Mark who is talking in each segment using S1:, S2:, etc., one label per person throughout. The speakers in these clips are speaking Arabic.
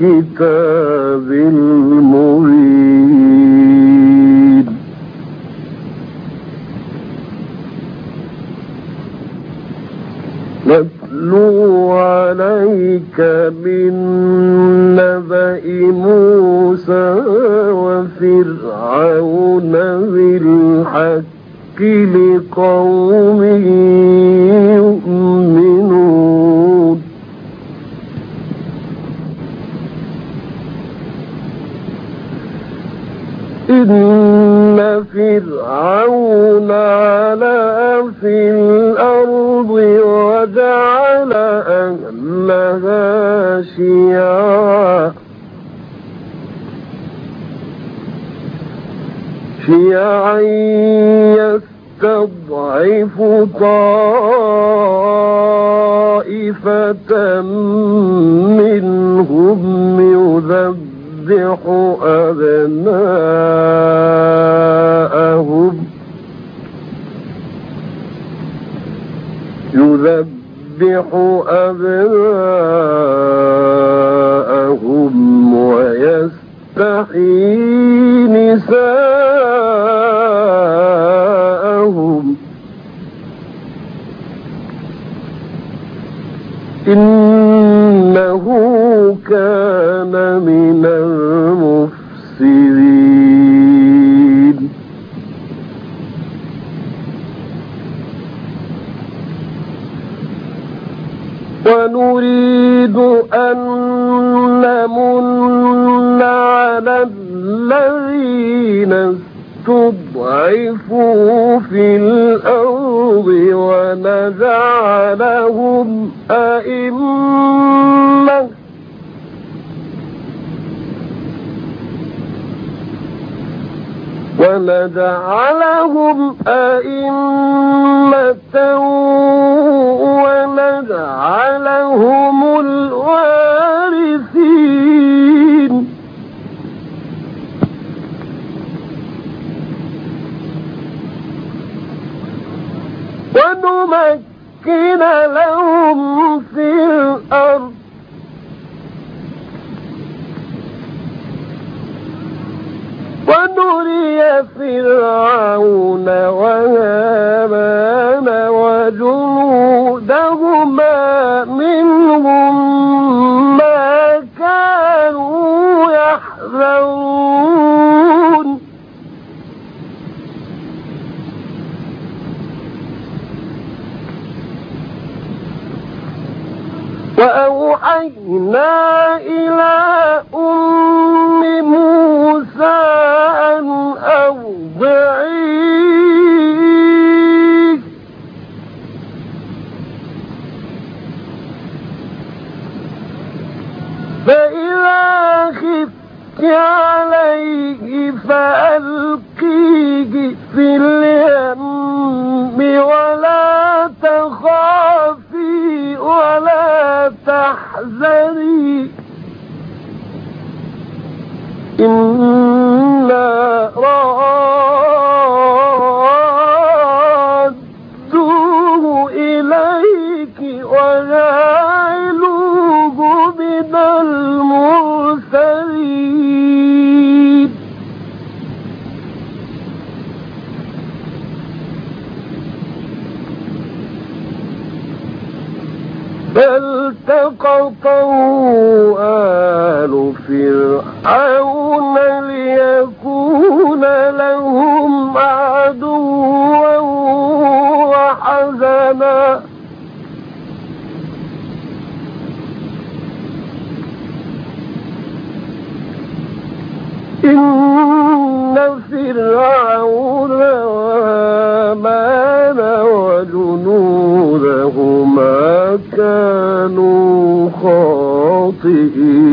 S1: الكتاب المبين. نتلو عليك من نبأ موسى وفرعون بالحق لقوم يؤمنون. إن فرعون علا في الأرض وجعل أهلها شيعا شيعا يستضعف طائفة منهم يذبح أبناءهم يذبح أبناءهم ويستحيي نساءهم ونريد أن نمن على الذين استضعفوا في الأرض ونجعلهم أئمة. ونجعلهم أئمة ونجعلهم ونمكن لهم في الأرض. ونري فرعون وهامان وجنودهما تحزني إنا رادوه إليك وجعلوه من المرسلين. فالتقطه آل فرعون ليكون لهم عدوا وحزنا.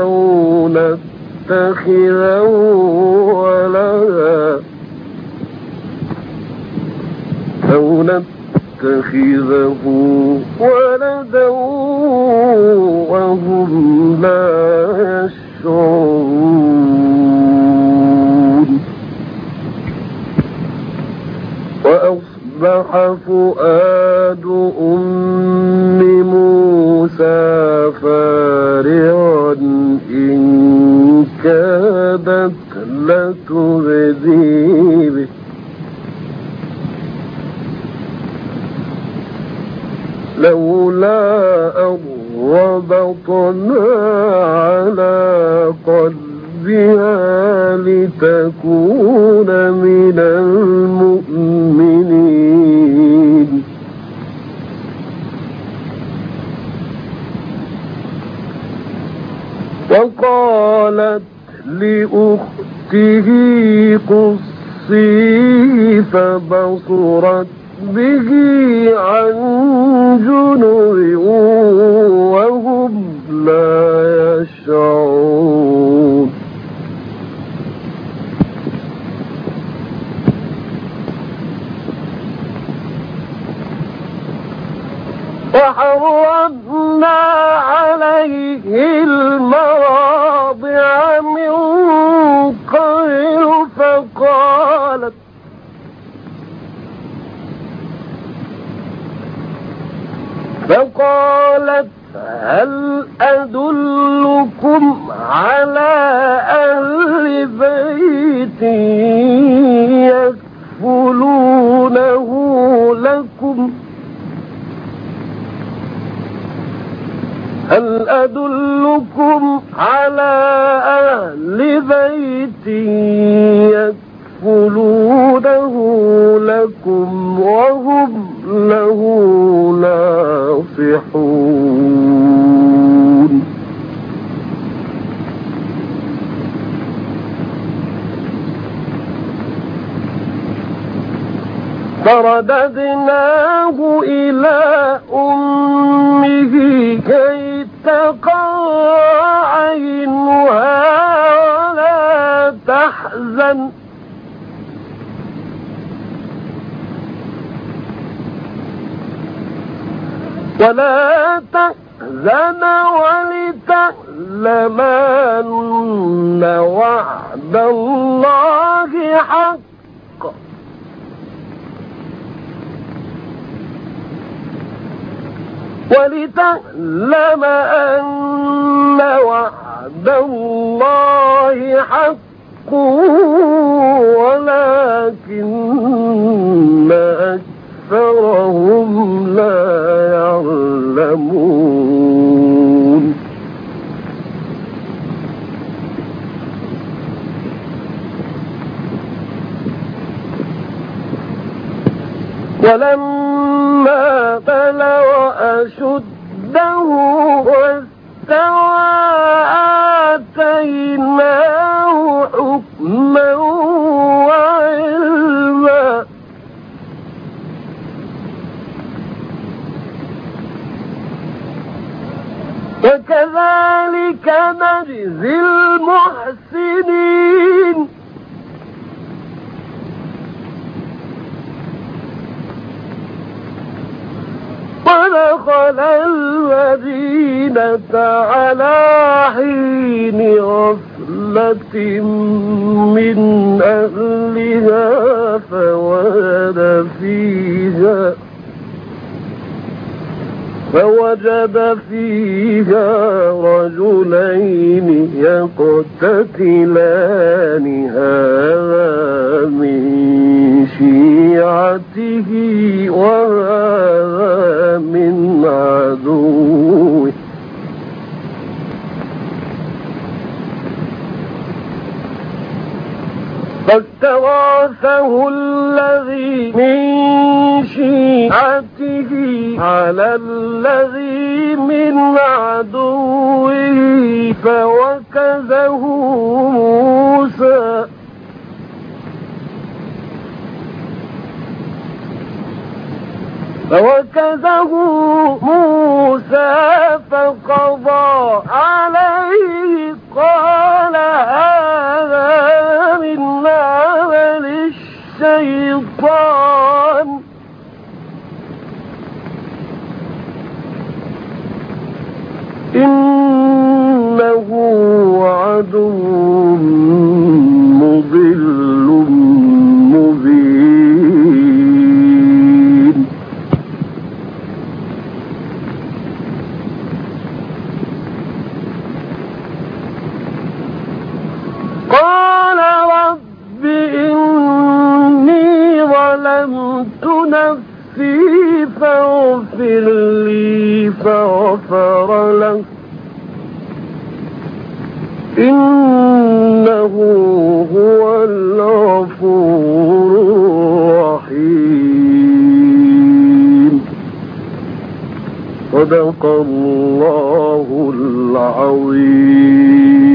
S1: أو نتخذه ولدا أو نتخذه ولدا لتبدي به لولا أن ربطنا على قلبها لتكون من المؤمنين. وقالت لأخته قصي فبصرت به عن جنب وهم لا يشعرون. وحرمنا عليه المراضع فقالت فقالت هل أدلكم على أهل بيت يكفلونه لكم؟ هل أدلكم على أهل بيت يكفلونه لكم وهم له ناصحون. فرددناه إلى أمه كي تقر عينها ولا تحزن. ولا تحزن ولتعلم أن وعد الله حق. ولتعلم أن وعد الله حق ولكن أكثرهم لا يعلمون. ولما بلغ أشده واستوى آتيناه نجزي المحسنين. ودخل المدينة على حين غفلة من أهلها فوجد فيها فوجد فيها رجلين يقتتلان هذا من شيعته وهذا من عدوه. فاستغاثه الذي من عليه على الذي من عدوه فوكزه موسى. فوكزه موسى فقضى فغفر له. إنه هو الغفور الرحيم. صدق الله العظيم.